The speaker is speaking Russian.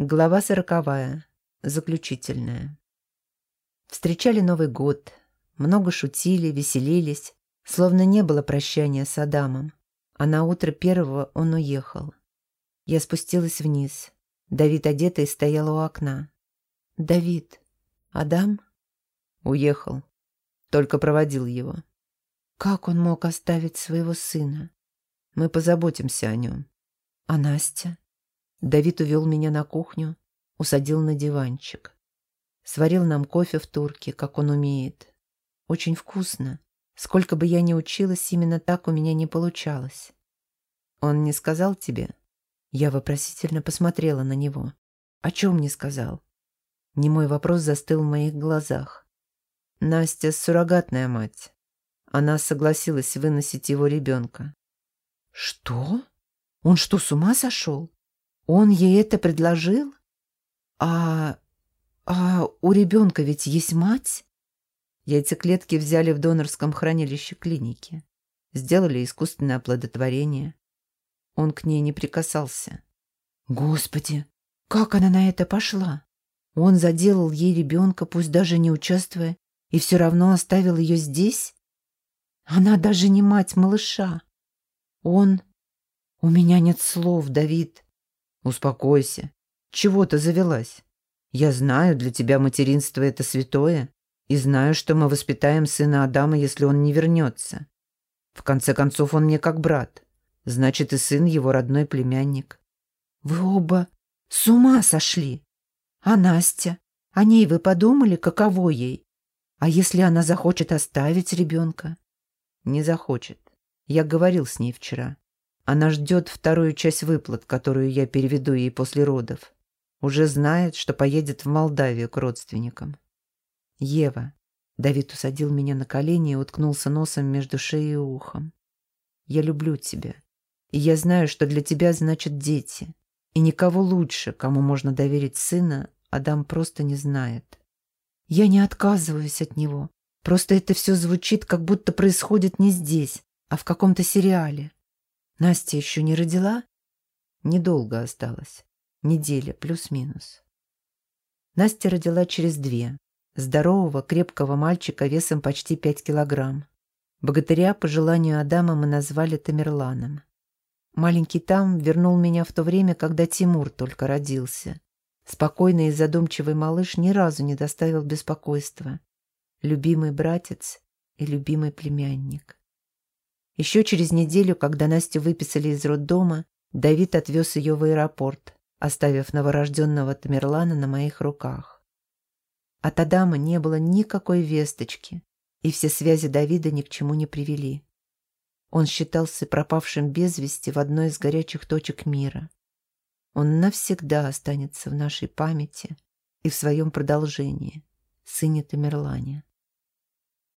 Глава сороковая. Заключительная. Встречали Новый год. Много шутили, веселились. Словно не было прощания с Адамом. А на утро первого он уехал. Я спустилась вниз. Давид одетый стоял у окна. «Давид, Адам?» Уехал. Только проводил его. Как он мог оставить своего сына? Мы позаботимся о нем. А Настя? Давид увел меня на кухню, усадил на диванчик. Сварил нам кофе в турке, как он умеет. Очень вкусно. Сколько бы я ни училась, именно так у меня не получалось. Он не сказал тебе? Я вопросительно посмотрела на него. О чем не сказал? Немой вопрос застыл в моих глазах. Настя суррогатная мать. Она согласилась выносить его ребенка. Что? Он что, с ума сошел? Он ей это предложил? А... а у ребенка ведь есть мать? Яйцеклетки взяли в донорском хранилище клиники. Сделали искусственное оплодотворение. Он к ней не прикасался. Господи, как она на это пошла? Он заделал ей ребенка, пусть даже не участвуя, и все равно оставил ее здесь? Она даже не мать малыша. Он... У меня нет слов, Давид. Успокойся. Чего ты завелась? Я знаю, для тебя материнство — это святое, и знаю, что мы воспитаем сына Адама, если он не вернется. В конце концов, он мне как брат. Значит, и сын его родной племянник. Вы оба с ума сошли. А Настя? О ней вы подумали, каково ей? А если она захочет оставить ребенка? Не захочет. Я говорил с ней вчера. Она ждет вторую часть выплат, которую я переведу ей после родов. Уже знает, что поедет в Молдавию к родственникам. Ева. Давид усадил меня на колени и уткнулся носом между шеей и ухом. Я люблю тебя. И я знаю, что для тебя значат дети. И никого лучше, кому можно доверить сына, Адам просто не знает. Я не отказываюсь от него. Просто это все звучит, как будто происходит не здесь, а в каком-то сериале. Настя еще не родила? Недолго осталось. Неделя плюс-минус. Настя родила через две. Здорового, крепкого мальчика весом почти пять килограмм. Богатыря, по желанию Адама, мы назвали Тамерланом. Маленький там вернул меня в то время, когда Тимур только родился. Спокойный и задумчивый малыш ни разу не доставил беспокойства. Любимый братец и любимый племянник. Еще через неделю, когда Настю выписали из роддома, Давид отвез ее в аэропорт, оставив новорожденного Тамерлана на моих руках. От Адама не было никакой весточки, и все связи Давида ни к чему не привели. Он считался пропавшим без вести в одной из горячих точек мира. Он навсегда останется в нашей памяти и в своем продолжении, сыне Тамерлане.